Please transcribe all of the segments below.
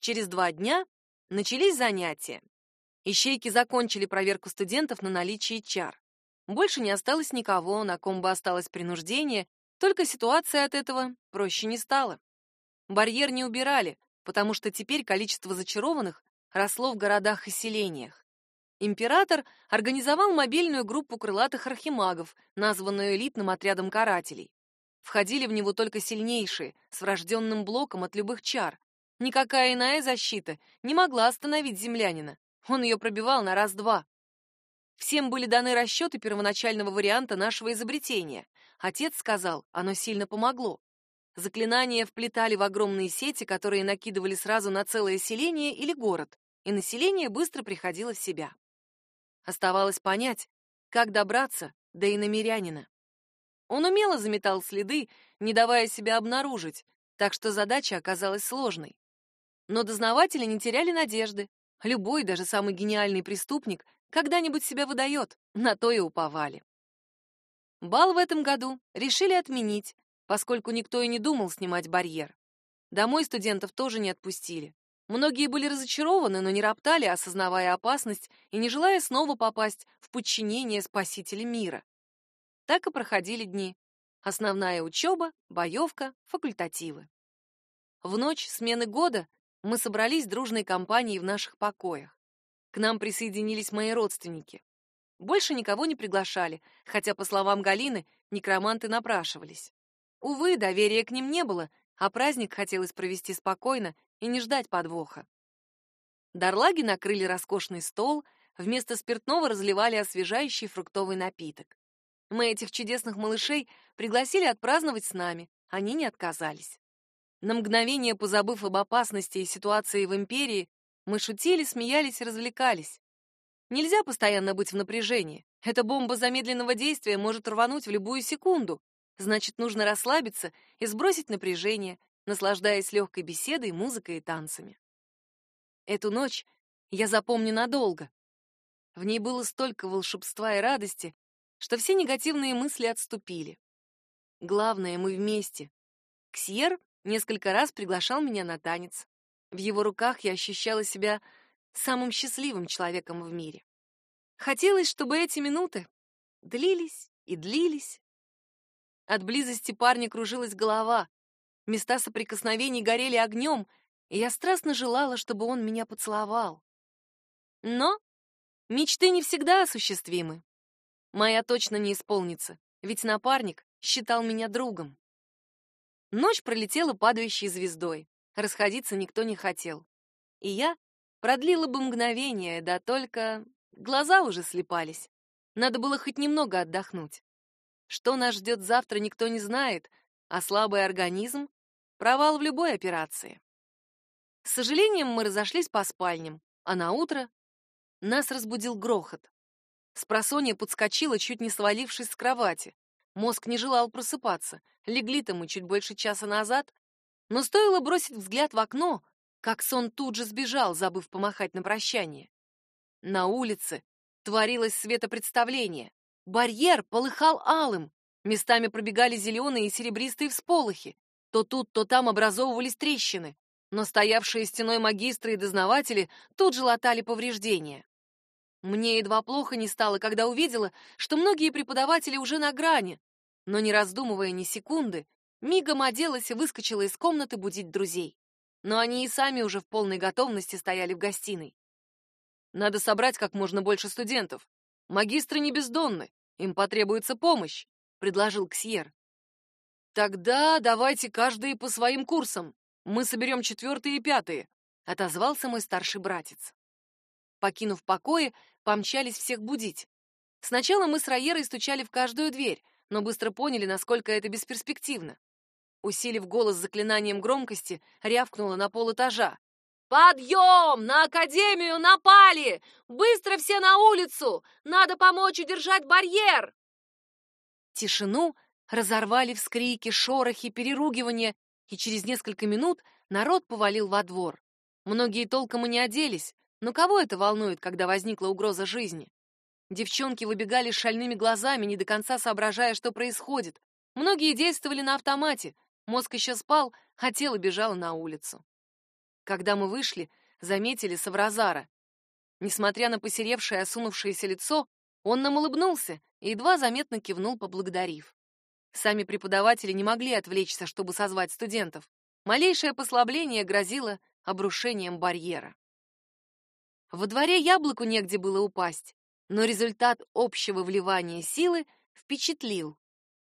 Через два дня начались занятия. Ищейки закончили проверку студентов на наличие чар. Больше не осталось никого, на ком бы осталось принуждение, только ситуация от этого проще не стала. Барьер не убирали, потому что теперь количество зачарованных росло в городах и селениях. Император организовал мобильную группу крылатых архимагов, названную элитным отрядом карателей. Входили в него только сильнейшие, с врожденным блоком от любых чар. Никакая иная защита не могла остановить землянина. Он ее пробивал на раз-два. Всем были даны расчеты первоначального варианта нашего изобретения. Отец сказал, оно сильно помогло. Заклинания вплетали в огромные сети, которые накидывали сразу на целое селение или город, и население быстро приходило в себя. Оставалось понять, как добраться до иномирянина. Он умело заметал следы, не давая себя обнаружить, так что задача оказалась сложной. Но дознаватели не теряли надежды. Любой, даже самый гениальный преступник, когда-нибудь себя выдает, на то и уповали. Бал в этом году решили отменить, поскольку никто и не думал снимать барьер. Домой студентов тоже не отпустили. Многие были разочарованы, но не роптали, осознавая опасность и не желая снова попасть в подчинение спасителя мира. Так и проходили дни. Основная учеба, боевка, факультативы. В ночь смены года мы собрались дружной компанией в наших покоях. К нам присоединились мои родственники. Больше никого не приглашали, хотя, по словам Галины, некроманты напрашивались. Увы, доверия к ним не было, а праздник хотелось провести спокойно и не ждать подвоха. Дарлаги накрыли роскошный стол, вместо спиртного разливали освежающий фруктовый напиток. Мы этих чудесных малышей пригласили отпраздновать с нами, они не отказались. На мгновение позабыв об опасности и ситуации в империи, мы шутили, смеялись и развлекались. Нельзя постоянно быть в напряжении. Эта бомба замедленного действия может рвануть в любую секунду. Значит, нужно расслабиться и сбросить напряжение, наслаждаясь легкой беседой, музыкой и танцами. Эту ночь я запомню надолго. В ней было столько волшебства и радости, что все негативные мысли отступили. Главное, мы вместе. Ксьер несколько раз приглашал меня на танец. В его руках я ощущала себя самым счастливым человеком в мире. Хотелось, чтобы эти минуты длились и длились, от близости парня кружилась голова, места соприкосновений горели огнем, и я страстно желала, чтобы он меня поцеловал. Но мечты не всегда осуществимы. Моя точно не исполнится, ведь напарник считал меня другом. Ночь пролетела падающей звездой. Расходиться никто не хотел. И я продлила бы мгновение, да только глаза уже слепались. Надо было хоть немного отдохнуть. Что нас ждет завтра, никто не знает, а слабый организм — провал в любой операции. С сожалением мы разошлись по спальням, а на утро нас разбудил грохот. Спросонья подскочила, чуть не свалившись с кровати. Мозг не желал просыпаться. Легли-то мы чуть больше часа назад. Но стоило бросить взгляд в окно, как сон тут же сбежал, забыв помахать на прощание. На улице творилось светопредставление. Барьер полыхал алым, местами пробегали зеленые и серебристые всполохи. То тут, то там образовывались трещины, но стоявшие стеной магистры и дознаватели тут же латали повреждения. Мне едва плохо не стало, когда увидела, что многие преподаватели уже на грани, но не раздумывая ни секунды, мигом оделась и выскочила из комнаты будить друзей. Но они и сами уже в полной готовности стояли в гостиной. Надо собрать как можно больше студентов. Магистры не бездонны, им потребуется помощь, предложил Ксьер. Тогда давайте каждый по своим курсам. Мы соберем четвертые и пятые, отозвался мой старший братец. Покинув покои, помчались всех будить. Сначала мы с Раерой стучали в каждую дверь, но быстро поняли, насколько это бесперспективно. Усилив голос заклинанием громкости, рявкнула на пол этажа. «Подъем! На Академию напали! Быстро все на улицу! Надо помочь удержать барьер!» Тишину разорвали вскрики, шорохи, переругивания, и через несколько минут народ повалил во двор. Многие толком и не оделись, но кого это волнует, когда возникла угроза жизни? Девчонки выбегали шальными глазами, не до конца соображая, что происходит. Многие действовали на автомате, мозг еще спал, а тело бежало на улицу. Когда мы вышли, заметили Савразара. Несмотря на посеревшее осунувшееся лицо, он нам улыбнулся и едва заметно кивнул, поблагодарив. Сами преподаватели не могли отвлечься, чтобы созвать студентов. Малейшее послабление грозило обрушением барьера. Во дворе яблоку негде было упасть, но результат общего вливания силы впечатлил.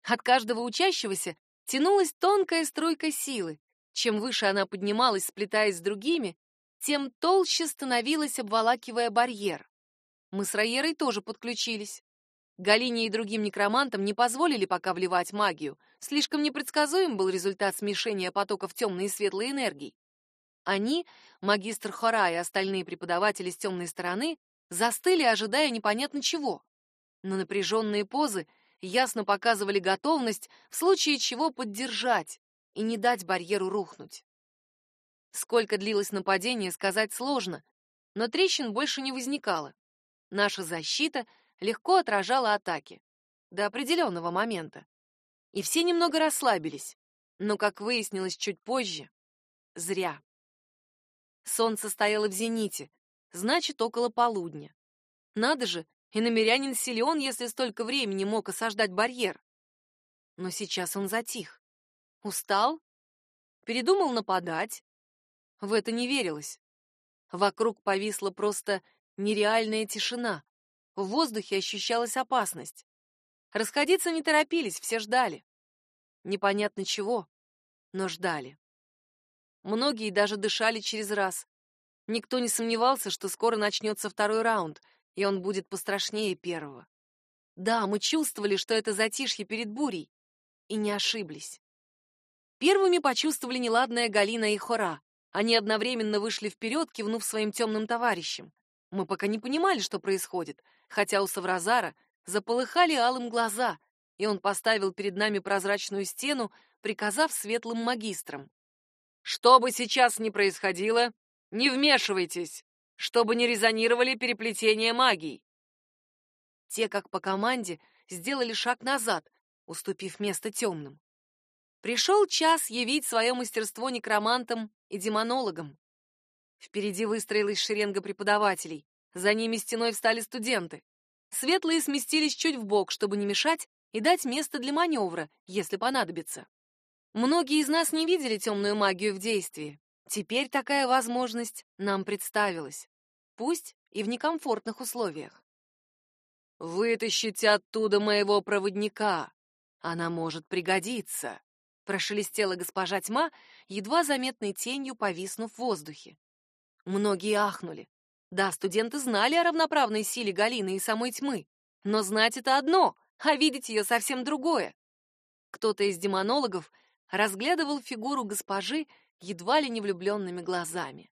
От каждого учащегося тянулась тонкая струйка силы. Чем выше она поднималась, сплетаясь с другими, тем толще становилась, обволакивая барьер. Мы с Райерой тоже подключились. Галине и другим некромантам не позволили пока вливать магию. Слишком непредсказуем был результат смешения потоков темной и светлой энергий. Они, магистр Хора и остальные преподаватели с темной стороны, застыли, ожидая непонятно чего. Но напряженные позы ясно показывали готовность в случае чего поддержать и не дать барьеру рухнуть. Сколько длилось нападение, сказать сложно, но трещин больше не возникало. Наша защита — легко отражала атаки. До определенного момента. И все немного расслабились. Но, как выяснилось чуть позже, зря. Солнце стояло в зените, значит, около полудня. Надо же, и намерянин силен, если столько времени мог осаждать барьер. Но сейчас он затих. Устал? Передумал нападать? В это не верилось. Вокруг повисла просто нереальная тишина. В воздухе ощущалась опасность. Расходиться не торопились, все ждали. Непонятно чего, но ждали. Многие даже дышали через раз. Никто не сомневался, что скоро начнется второй раунд, и он будет пострашнее первого. Да, мы чувствовали, что это затишье перед бурей, и не ошиблись. Первыми почувствовали неладное Галина и Хора. Они одновременно вышли вперед, кивнув своим темным товарищам. Мы пока не понимали, что происходит, хотя у Савразара заполыхали алым глаза, и он поставил перед нами прозрачную стену, приказав светлым магистрам. «Что бы сейчас ни происходило, не вмешивайтесь, чтобы не резонировали переплетения магий». Те, как по команде, сделали шаг назад, уступив место темным. Пришел час явить свое мастерство некромантам и демонологам. Впереди выстроилась шеренга преподавателей. За ними стеной встали студенты. Светлые сместились чуть в бок, чтобы не мешать и дать место для маневра, если понадобится. Многие из нас не видели темную магию в действии. Теперь такая возможность нам представилась. Пусть и в некомфортных условиях. «Вытащите оттуда моего проводника. Она может пригодиться», — прошелестела госпожа тьма, едва заметной тенью повиснув в воздухе. Многие ахнули. Да, студенты знали о равноправной силе Галины и самой тьмы, но знать это одно, а видеть ее совсем другое. Кто-то из демонологов разглядывал фигуру госпожи едва ли не влюбленными глазами.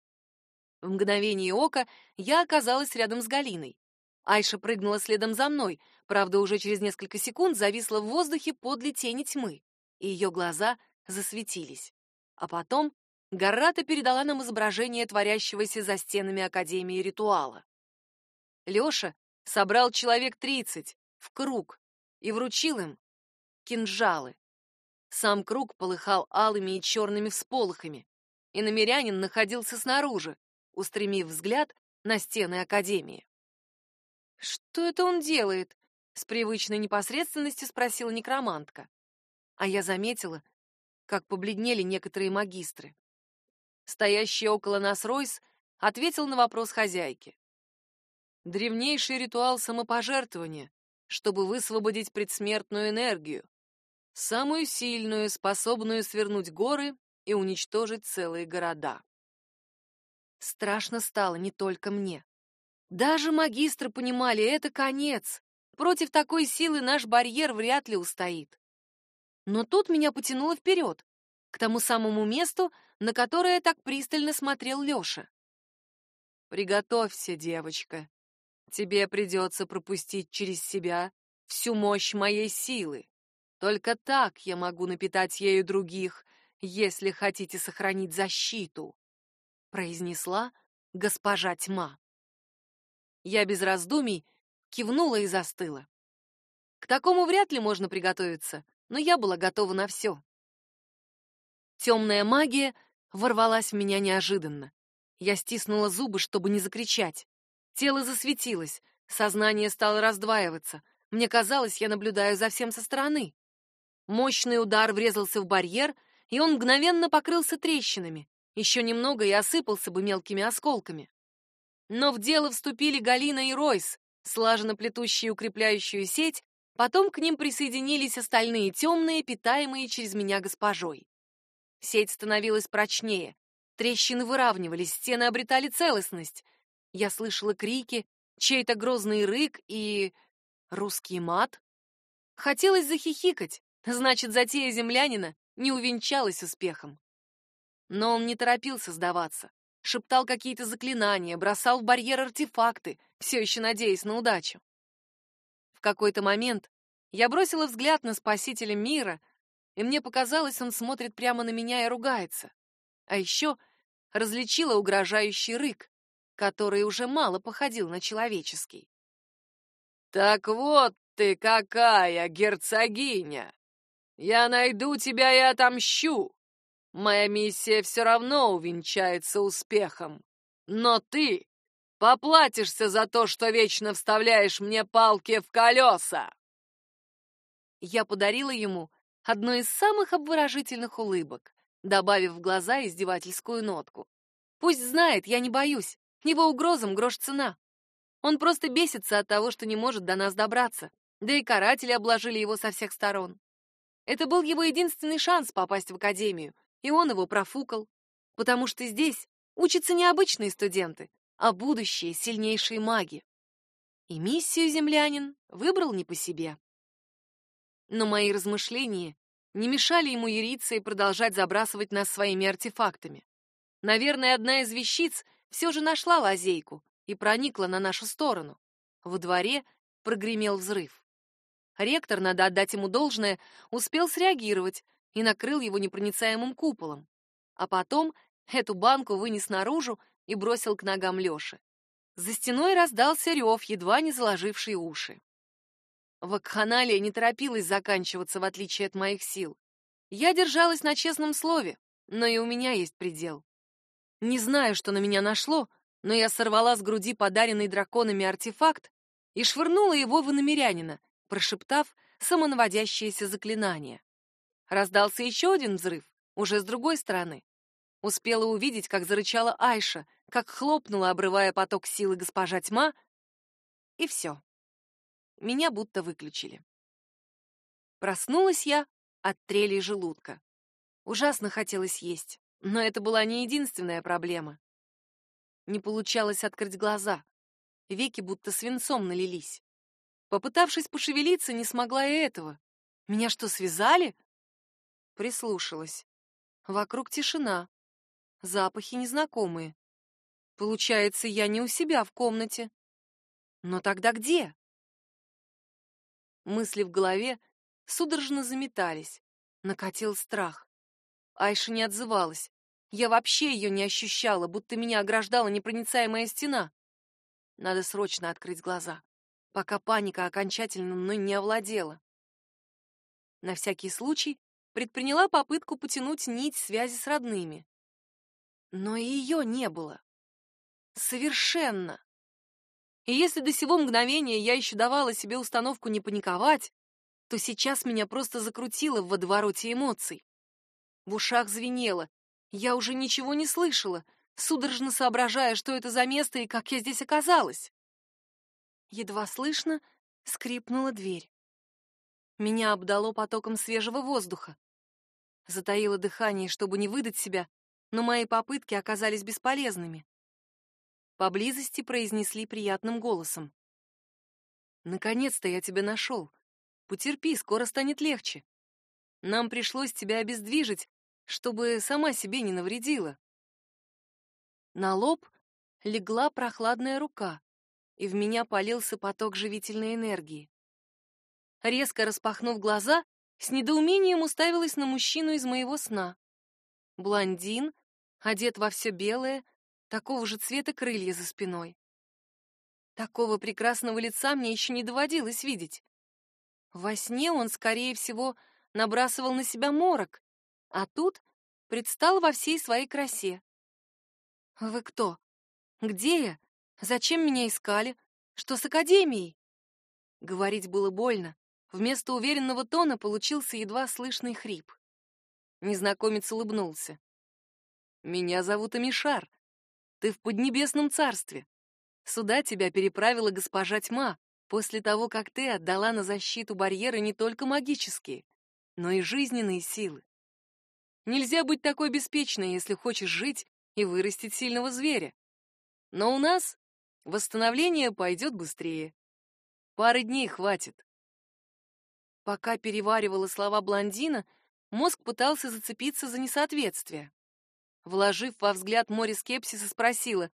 В мгновение ока я оказалась рядом с Галиной. Айша прыгнула следом за мной, правда, уже через несколько секунд зависла в воздухе подле тени тьмы, и ее глаза засветились. А потом Гаррата передала нам изображение творящегося за стенами Академии ритуала. Лёша собрал человек тридцать в круг и вручил им кинжалы. Сам круг полыхал алыми и черными всполохами, и намерянин находился снаружи, устремив взгляд на стены Академии. «Что это он делает?» — с привычной непосредственностью спросила некромантка. А я заметила, как побледнели некоторые магистры. Стоящий около нас Ройс ответил на вопрос хозяйки. Древнейший ритуал самопожертвования, чтобы высвободить предсмертную энергию, самую сильную, способную свернуть горы и уничтожить целые города. Страшно стало не только мне. Даже магистры понимали, это конец. Против такой силы наш барьер вряд ли устоит. Но тут меня потянуло вперед, к тому самому месту, на которое так пристально смотрел Лёша. «Приготовься, девочка. Тебе придется пропустить через себя всю мощь моей силы. Только так я могу напитать ею других, если хотите сохранить защиту», — произнесла госпожа тьма. Я без раздумий кивнула и застыла. К такому вряд ли можно приготовиться, но я была готова на все. Темная магия ворвалась в меня неожиданно. Я стиснула зубы, чтобы не закричать. Тело засветилось, сознание стало раздваиваться. Мне казалось, я наблюдаю за всем со стороны. Мощный удар врезался в барьер, и он мгновенно покрылся трещинами. Еще немного и осыпался бы мелкими осколками. Но в дело вступили Галина и Ройс, слаженно плетущие укрепляющую сеть, потом к ним присоединились остальные темные, питаемые через меня госпожой. Сеть становилась прочнее, трещины выравнивались, стены обретали целостность. Я слышала крики, чей-то грозный рык и... русский мат. Хотелось захихикать, значит, затея землянина не увенчалась успехом. Но он не торопился сдаваться шептал какие-то заклинания, бросал в барьер артефакты, все еще надеясь на удачу. В какой-то момент я бросила взгляд на спасителя мира, и мне показалось, он смотрит прямо на меня и ругается. А еще различила угрожающий рык, который уже мало походил на человеческий. «Так вот ты какая, герцогиня! Я найду тебя и отомщу! Моя миссия все равно увенчается успехом. Но ты поплатишься за то, что вечно вставляешь мне палки в колеса!» Я подарила ему одну из самых обворожительных улыбок, добавив в глаза издевательскую нотку. «Пусть знает, я не боюсь. Его угрозам грош цена. Он просто бесится от того, что не может до нас добраться. Да и каратели обложили его со всех сторон. Это был его единственный шанс попасть в академию, и он его профукал, потому что здесь учатся не обычные студенты, а будущие сильнейшие маги. И миссию землянин выбрал не по себе. Но мои размышления не мешали ему яриться и продолжать забрасывать нас своими артефактами. Наверное, одна из вещиц все же нашла лазейку и проникла на нашу сторону. Во дворе прогремел взрыв. Ректор, надо отдать ему должное, успел среагировать, и накрыл его непроницаемым куполом. А потом эту банку вынес наружу и бросил к ногам Лёши. За стеной раздался рев, едва не заложивший уши. Вакханалия не торопилась заканчиваться, в отличие от моих сил. Я держалась на честном слове, но и у меня есть предел. Не знаю, что на меня нашло, но я сорвала с груди подаренный драконами артефакт и швырнула его в иномерянина, прошептав самонаводящееся заклинание. Раздался еще один взрыв, уже с другой стороны. Успела увидеть, как зарычала Айша, как хлопнула, обрывая поток силы госпожа тьма, и все. Меня будто выключили. Проснулась я от трели желудка. Ужасно хотелось есть, но это была не единственная проблема. Не получалось открыть глаза. Веки будто свинцом налились. Попытавшись пошевелиться, не смогла и этого. Меня что, связали? Прислушалась. Вокруг тишина. Запахи незнакомые. Получается, я не у себя в комнате. Но тогда где? Мысли в голове судорожно заметались. Накатил страх. Айша не отзывалась. Я вообще ее не ощущала, будто меня ограждала непроницаемая стена. Надо срочно открыть глаза, пока паника окончательно мной не овладела. На всякий случай предприняла попытку потянуть нить связи с родными. Но ее не было. Совершенно. И если до сего мгновения я еще давала себе установку не паниковать, то сейчас меня просто закрутило в водовороте эмоций. В ушах звенело, я уже ничего не слышала, судорожно соображая, что это за место и как я здесь оказалась. Едва слышно скрипнула дверь. Меня обдало потоком свежего воздуха. Затаила дыхание, чтобы не выдать себя, но мои попытки оказались бесполезными. Поблизости произнесли приятным голосом. «Наконец-то я тебя нашел. Потерпи, скоро станет легче. Нам пришлось тебя обездвижить, чтобы сама себе не навредила». На лоб легла прохладная рука, и в меня полился поток живительной энергии. Резко распахнув глаза, с недоумением уставилась на мужчину из моего сна. Блондин, одет во все белое, такого же цвета крылья за спиной. Такого прекрасного лица мне еще не доводилось видеть. Во сне он, скорее всего, набрасывал на себя морок, а тут предстал во всей своей красе. Вы кто? Где я? Зачем меня искали? Что с Академией? Говорить было больно. Вместо уверенного тона получился едва слышный хрип. Незнакомец улыбнулся. «Меня зовут Амишар. Ты в Поднебесном царстве. Сюда тебя переправила госпожа Тьма после того, как ты отдала на защиту барьеры не только магические, но и жизненные силы. Нельзя быть такой беспечной, если хочешь жить и вырастить сильного зверя. Но у нас восстановление пойдет быстрее. Пары дней хватит. Пока переваривала слова блондина, мозг пытался зацепиться за несоответствие. Вложив во взгляд море скепсиса, спросила,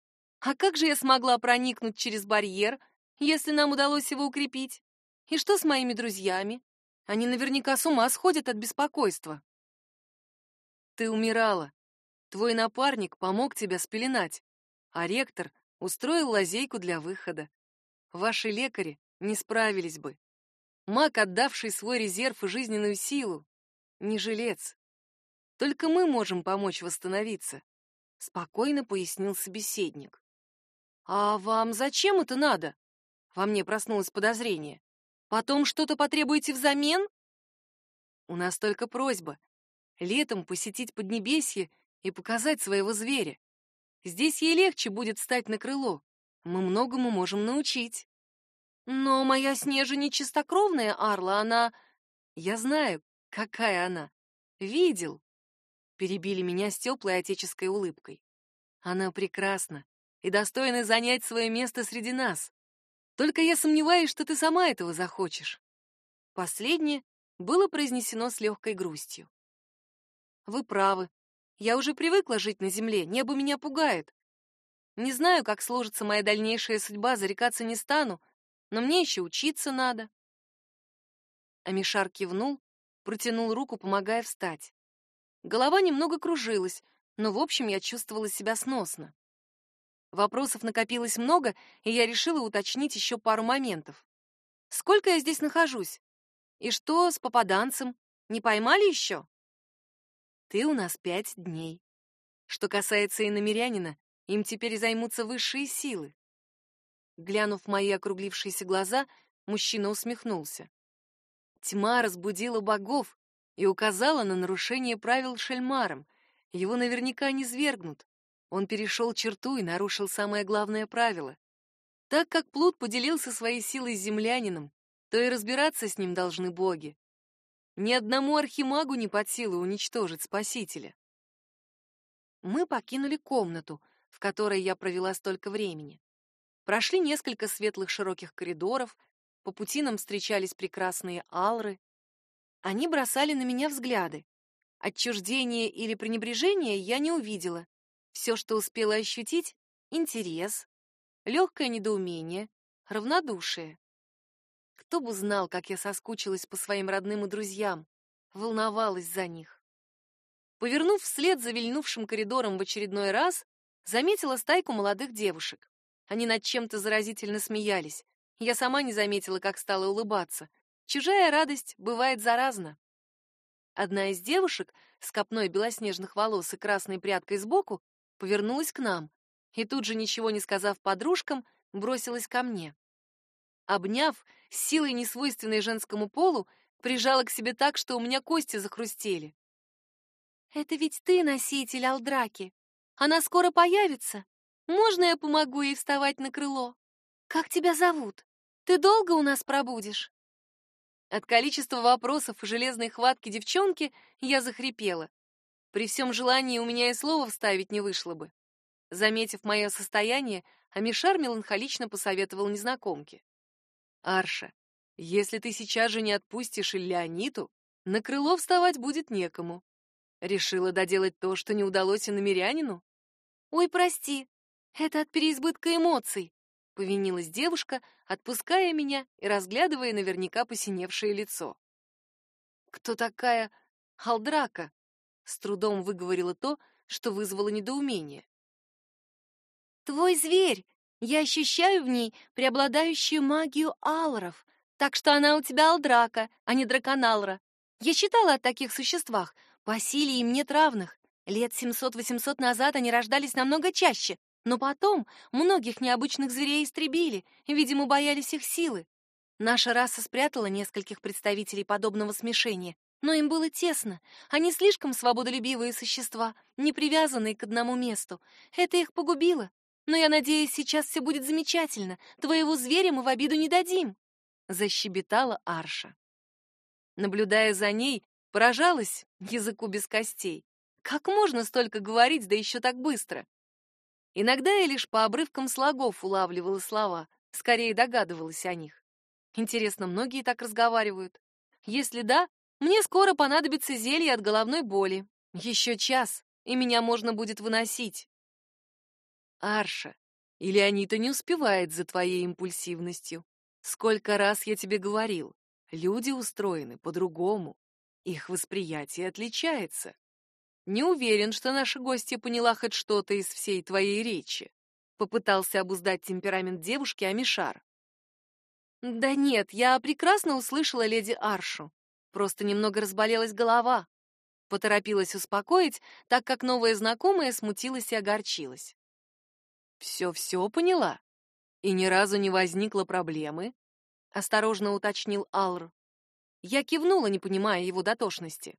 «А как же я смогла проникнуть через барьер, если нам удалось его укрепить? И что с моими друзьями? Они наверняка с ума сходят от беспокойства». «Ты умирала. Твой напарник помог тебя спеленать, а ректор устроил лазейку для выхода. Ваши лекари не справились бы. Маг, отдавший свой резерв и жизненную силу, не жилец. Только мы можем помочь восстановиться, спокойно пояснил собеседник. А вам зачем это надо? Во мне проснулось подозрение. Потом что-то потребуете взамен? У нас только просьба летом посетить Поднебесье и показать своего зверя. Здесь ей легче будет встать на крыло. Мы многому можем научить. Но моя Снежа не чистокровная Арла, она... Я знаю, какая она. Видел. Перебили меня с теплой отеческой улыбкой. Она прекрасна и достойна занять свое место среди нас. Только я сомневаюсь, что ты сама этого захочешь. Последнее было произнесено с легкой грустью. Вы правы. Я уже привыкла жить на земле, небо меня пугает. Не знаю, как сложится моя дальнейшая судьба, зарекаться не стану, но мне еще учиться надо. Амишар кивнул, протянул руку, помогая встать. Голова немного кружилась, но в общем я чувствовала себя сносно. Вопросов накопилось много, и я решила уточнить еще пару моментов. Сколько я здесь нахожусь? И что с попаданцем? Не поймали еще? Ты у нас пять дней. Что касается иномерянина, им теперь займутся высшие силы. Глянув в мои округлившиеся глаза, мужчина усмехнулся. Тьма разбудила богов и указала на нарушение правил Шельмаром. Его наверняка не свергнут. Он перешел черту и нарушил самое главное правило. Так как Плут поделился своей силой с землянином, то и разбираться с ним должны боги. Ни одному архимагу не под силу уничтожить спасителя. Мы покинули комнату, в которой я провела столько времени. Прошли несколько светлых широких коридоров, по пути нам встречались прекрасные алры. Они бросали на меня взгляды. Отчуждения или пренебрежения я не увидела. Все, что успела ощутить — интерес, легкое недоумение, равнодушие. Кто бы знал, как я соскучилась по своим родным и друзьям, волновалась за них. Повернув вслед за вильнувшим коридором в очередной раз, заметила стайку молодых девушек. Они над чем-то заразительно смеялись. Я сама не заметила, как стала улыбаться. Чужая радость бывает заразна. Одна из девушек с копной белоснежных волос и красной прядкой сбоку повернулась к нам и тут же, ничего не сказав подружкам, бросилась ко мне. Обняв, с силой несвойственной женскому полу, прижала к себе так, что у меня кости захрустели. «Это ведь ты носитель Алдраки. Она скоро появится?» Можно я помогу ей вставать на крыло? Как тебя зовут? Ты долго у нас пробудешь?» От количества вопросов и железной хватки девчонки я захрипела. При всем желании у меня и слова вставить не вышло бы. Заметив мое состояние, Амишар меланхолично посоветовал незнакомке. «Арша, если ты сейчас же не отпустишь Ильяниту, на крыло вставать будет некому. Решила доделать то, что не удалось и намерянину? Ой, прости, это от переизбытка эмоций, повинилась девушка, отпуская меня и разглядывая наверняка посиневшее лицо. Кто такая Халдрака? С трудом выговорила то, что вызвало недоумение. Твой зверь. Я ощущаю в ней преобладающую магию алров, так что она у тебя алдрака, а не драконалра. Я читала о таких существах. По силе им нет равных. Лет 700-800 назад они рождались намного чаще, но потом многих необычных зверей истребили, видимо, боялись их силы. Наша раса спрятала нескольких представителей подобного смешения, но им было тесно. Они слишком свободолюбивые существа, не привязанные к одному месту. Это их погубило. Но я надеюсь, сейчас все будет замечательно. Твоего зверя мы в обиду не дадим. Защебетала Арша. Наблюдая за ней, поражалась языку без костей. Как можно столько говорить, да еще так быстро? Иногда я лишь по обрывкам слогов улавливала слова, скорее догадывалась о них. Интересно, многие так разговаривают? Если да, мне скоро понадобится зелье от головной боли. Еще час, и меня можно будет выносить. Арша, или Анита не успевает за твоей импульсивностью. Сколько раз я тебе говорил, люди устроены по-другому. Их восприятие отличается. Не уверен, что наша гостья поняла хоть что-то из всей твоей речи. Попытался обуздать темперамент девушки Амишар. Да нет, я прекрасно услышала леди Аршу. Просто немного разболелась голова. Поторопилась успокоить, так как новая знакомая смутилась и огорчилась. Все-все поняла? И ни разу не возникло проблемы? Осторожно уточнил Алр. Я кивнула, не понимая его дотошности.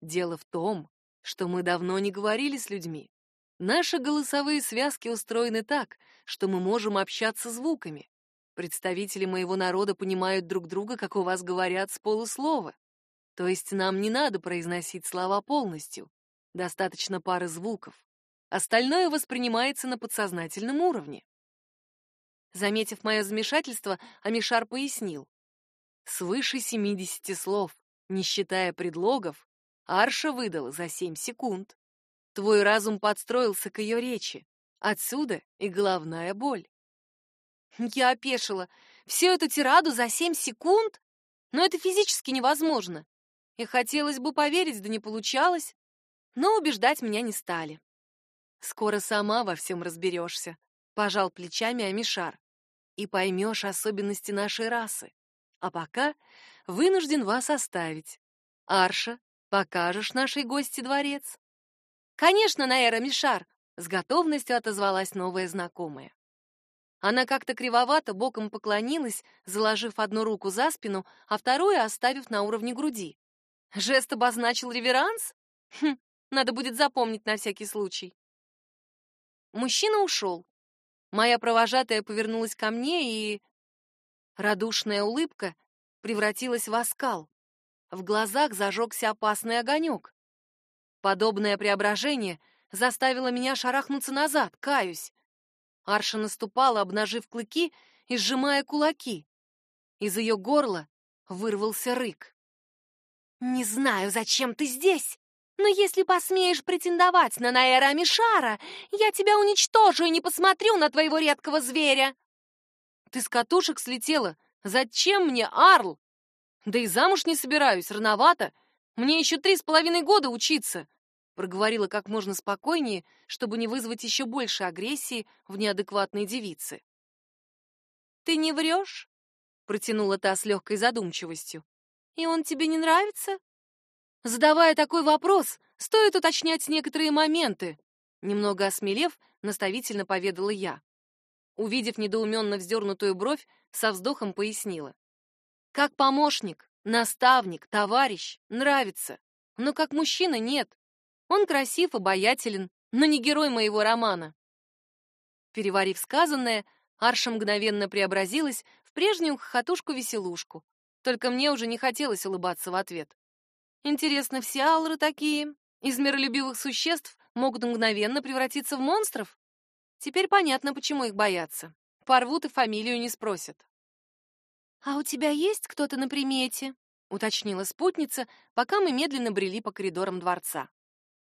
Дело в том, что мы давно не говорили с людьми. Наши голосовые связки устроены так, что мы можем общаться звуками. Представители моего народа понимают друг друга, как у вас говорят, с полуслова. То есть нам не надо произносить слова полностью. Достаточно пары звуков. Остальное воспринимается на подсознательном уровне. Заметив мое замешательство, Амишар пояснил. Свыше 70 слов, не считая предлогов, Арша выдала за семь секунд. Твой разум подстроился к ее речи. Отсюда и головная боль. Я опешила. Всю эту тираду за семь секунд? Но это физически невозможно. И хотелось бы поверить, да не получалось. Но убеждать меня не стали. Скоро сама во всем разберешься, пожал плечами Амишар. И поймешь особенности нашей расы. А пока вынужден вас оставить. Арша, Покажешь нашей гости дворец? Конечно, Наэра Мишар, с готовностью отозвалась новая знакомая. Она как-то кривовато боком поклонилась, заложив одну руку за спину, а вторую оставив на уровне груди. Жест обозначил реверанс? Хм, надо будет запомнить на всякий случай. Мужчина ушел. Моя провожатая повернулась ко мне, и радушная улыбка превратилась в оскал. В глазах зажегся опасный огонек. Подобное преображение заставило меня шарахнуться назад, каюсь. Арша наступала, обнажив клыки и сжимая кулаки. Из ее горла вырвался рык. «Не знаю, зачем ты здесь, но если посмеешь претендовать на Наэра Амишара, я тебя уничтожу и не посмотрю на твоего редкого зверя!» «Ты с катушек слетела! Зачем мне, Арл?» Да и замуж не собираюсь, рановато. Мне еще три с половиной года учиться. Проговорила как можно спокойнее, чтобы не вызвать еще больше агрессии в неадекватной девице. «Ты не врешь?» — протянула та с легкой задумчивостью. «И он тебе не нравится?» Задавая такой вопрос, стоит уточнять некоторые моменты. Немного осмелев, наставительно поведала я. Увидев недоуменно вздернутую бровь, со вздохом пояснила. Как помощник, наставник, товарищ нравится, но как мужчина нет. Он красив, обаятелен, но не герой моего романа. Переварив сказанное, Арша мгновенно преобразилась в прежнюю хохотушку-веселушку. Только мне уже не хотелось улыбаться в ответ. Интересно, все алры такие? Из миролюбивых существ могут мгновенно превратиться в монстров? Теперь понятно, почему их боятся. Порвут и фамилию не спросят. «А у тебя есть кто-то на примете?» — уточнила спутница, пока мы медленно брели по коридорам дворца.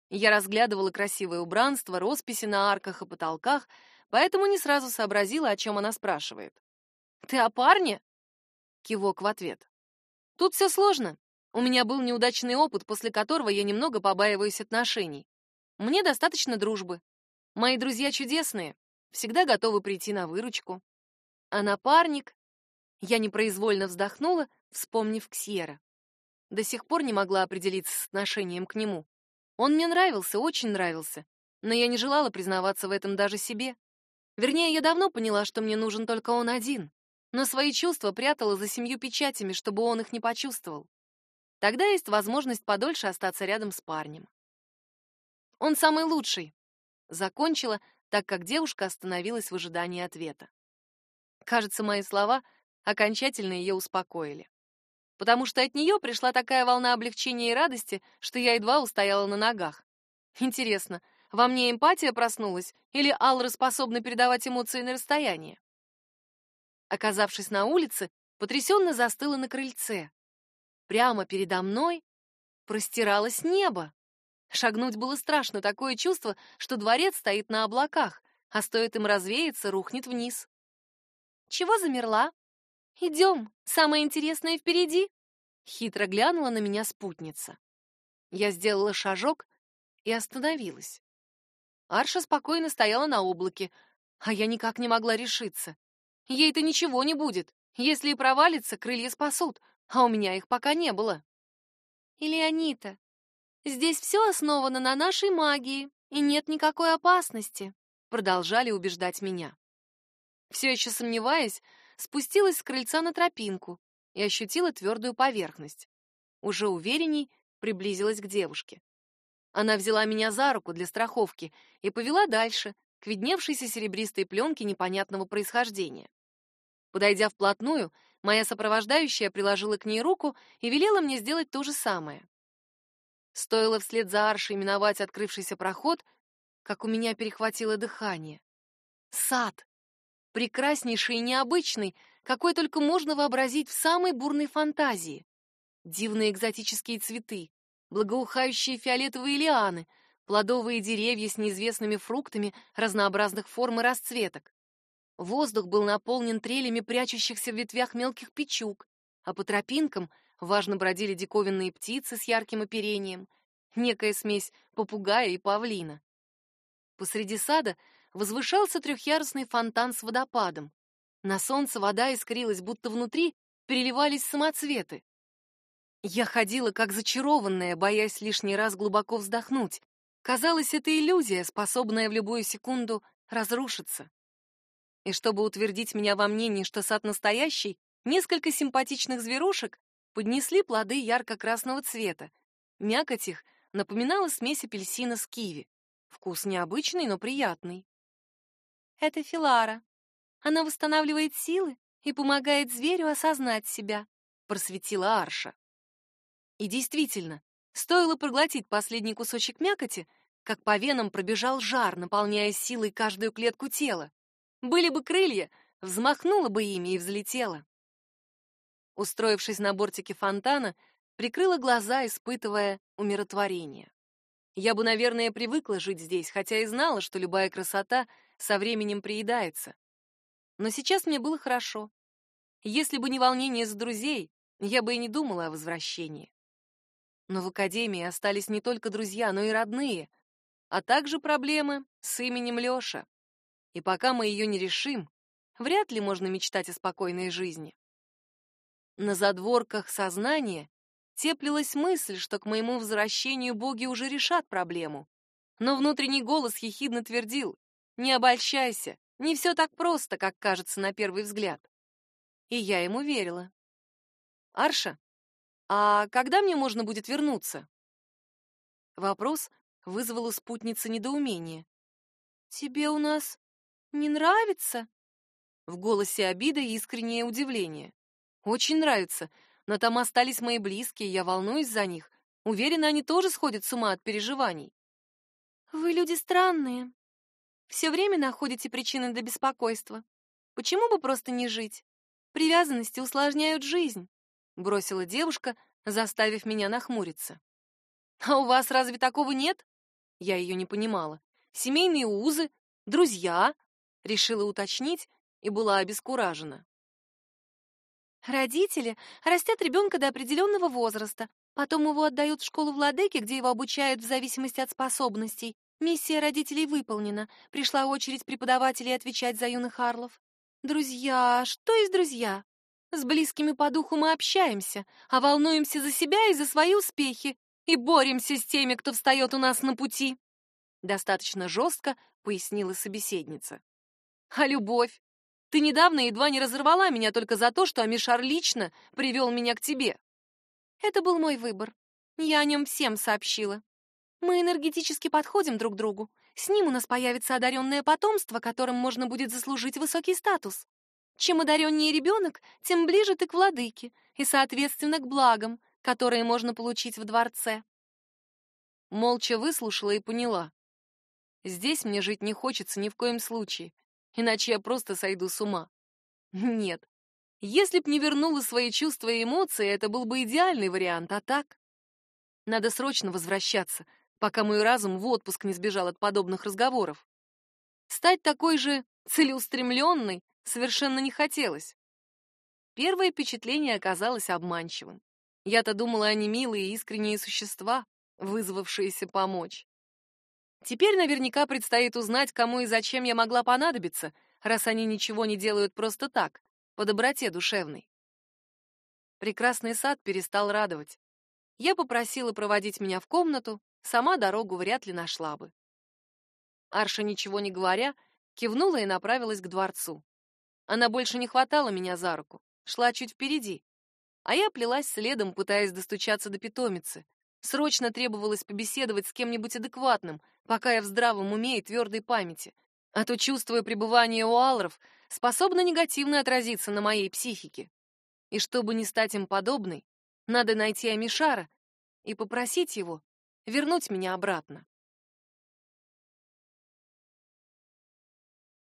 Я разглядывала красивое убранство, росписи на арках и потолках, поэтому не сразу сообразила, о чем она спрашивает. «Ты о парне?» Кивок в ответ. «Тут все сложно. У меня был неудачный опыт, после которого я немного побаиваюсь отношений. Мне достаточно дружбы. Мои друзья чудесные, всегда готовы прийти на выручку. А напарник я непроизвольно вздохнула, вспомнив Ксьера. До сих пор не могла определиться с отношением к нему. Он мне нравился, очень нравился, но я не желала признаваться в этом даже себе. Вернее, я давно поняла, что мне нужен только он один, но свои чувства прятала за семью печатями, чтобы он их не почувствовал. Тогда есть возможность подольше остаться рядом с парнем. Он самый лучший. Закончила, так как девушка остановилась в ожидании ответа. Кажется, мои слова окончательно ее успокоили. Потому что от нее пришла такая волна облегчения и радости, что я едва устояла на ногах. Интересно, во мне эмпатия проснулась или Алра способна передавать эмоции на расстояние? Оказавшись на улице, потрясенно застыла на крыльце. Прямо передо мной простиралось небо. Шагнуть было страшно, такое чувство, что дворец стоит на облаках, а стоит им развеяться, рухнет вниз. «Чего замерла? Идем, самое интересное впереди!» Хитро глянула на меня спутница. Я сделала шажок и остановилась. Арша спокойно стояла на облаке, а я никак не могла решиться. Ей-то ничего не будет. Если и провалится, крылья спасут, а у меня их пока не было. Или Анита, здесь все основано на нашей магии, и нет никакой опасности, продолжали убеждать меня. Все еще сомневаясь, спустилась с крыльца на тропинку и ощутила твердую поверхность. Уже уверенней приблизилась к девушке. Она взяла меня за руку для страховки и повела дальше, к видневшейся серебристой пленке непонятного происхождения. Подойдя вплотную, моя сопровождающая приложила к ней руку и велела мне сделать то же самое. Стоило вслед за аршей миновать открывшийся проход, как у меня перехватило дыхание. Сад! Прекраснейший и необычный, какой только можно вообразить в самой бурной фантазии. Дивные экзотические цветы, благоухающие фиолетовые лианы, плодовые деревья с неизвестными фруктами разнообразных форм и расцветок. Воздух был наполнен трелями прячущихся в ветвях мелких печук, а по тропинкам важно бродили диковинные птицы с ярким оперением, некая смесь попугая и павлина. Посреди сада возвышался трехъярусный фонтан с водопадом. На солнце вода искрилась, будто внутри переливались самоцветы. Я ходила как зачарованная, боясь лишний раз глубоко вздохнуть. Казалось, это иллюзия, способная в любую секунду разрушиться. И чтобы утвердить меня во мнении, что сад настоящий, несколько симпатичных зверушек поднесли плоды ярко-красного цвета. Мякоть их напоминала смесь апельсина с киви. Вкус необычный, но приятный. Это Филара. Она восстанавливает силы и помогает зверю осознать себя, просветила Арша. И действительно, стоило проглотить последний кусочек мякоти, как по венам пробежал жар, наполняя силой каждую клетку тела. Были бы крылья, взмахнула бы ими и взлетела. Устроившись на бортике фонтана, прикрыла глаза, испытывая умиротворение. Я бы, наверное, привыкла жить здесь, хотя и знала, что любая красота со временем приедается. Но сейчас мне было хорошо. Если бы не волнение за друзей, я бы и не думала о возвращении. Но в академии остались не только друзья, но и родные, а также проблемы с именем Лёша. И пока мы ее не решим, вряд ли можно мечтать о спокойной жизни. На задворках сознания теплилась мысль, что к моему возвращению боги уже решат проблему. Но внутренний голос ехидно твердил: "Не обольщайся, не все так просто, как кажется на первый взгляд". И я ему верила. Арша, а когда мне можно будет вернуться? Вопрос вызвал у спутницы недоумение. Тебе у нас не нравится? В голосе обида и искреннее удивление. Очень нравится, но там остались мои близкие, я волнуюсь за них. Уверена, они тоже сходят с ума от переживаний. Вы люди странные. Все время находите причины для беспокойства. Почему бы просто не жить? Привязанности усложняют жизнь, бросила девушка, заставив меня нахмуриться. А у вас разве такого нет? Я ее не понимала. Семейные узы, друзья, решила уточнить и была обескуражена. Родители растят ребенка до определенного возраста, потом его отдают в школу владыки, где его обучают в зависимости от способностей. Миссия родителей выполнена. Пришла очередь преподавателей отвечать за юных арлов. Друзья, что есть друзья? С близкими по духу мы общаемся, а волнуемся за себя и за свои успехи. и боремся с теми, кто встает у нас на пути. Достаточно жестко пояснила собеседница. А любовь? Ты недавно едва не разорвала меня только за то, что Амишар лично привел меня к тебе. Это был мой выбор. Я о нем всем сообщила. Мы энергетически подходим друг другу. С ним у нас появится одаренное потомство, которым можно будет заслужить высокий статус. Чем одареннее ребенок, тем ближе ты к владыке и, соответственно, к благам, которые можно получить в дворце. Молча выслушала и поняла. Здесь мне жить не хочется ни в коем случае, иначе я просто сойду с ума. Нет. Если б не вернула свои чувства и эмоции, это был бы идеальный вариант, а так? Надо срочно возвращаться, пока мой разум в отпуск не сбежал от подобных разговоров. Стать такой же целеустремленной совершенно не хотелось. Первое впечатление оказалось обманчивым. Я-то думала, они милые и искренние существа, вызвавшиеся помочь. Теперь наверняка предстоит узнать, кому и зачем я могла понадобиться, раз они ничего не делают просто так, по доброте душевной. Прекрасный сад перестал радовать. Я попросила проводить меня в комнату, сама дорогу вряд ли нашла бы. Арша, ничего не говоря, кивнула и направилась к дворцу. Она больше не хватала меня за руку, шла чуть впереди, а я плелась следом, пытаясь достучаться до питомицы. Срочно требовалось побеседовать с кем-нибудь адекватным, пока я в здравом уме и твердой памяти. А то, чувствуя пребывание у алров, способно негативно отразиться на моей психике. И чтобы не стать им подобной, надо найти Амишара и попросить его вернуть меня обратно.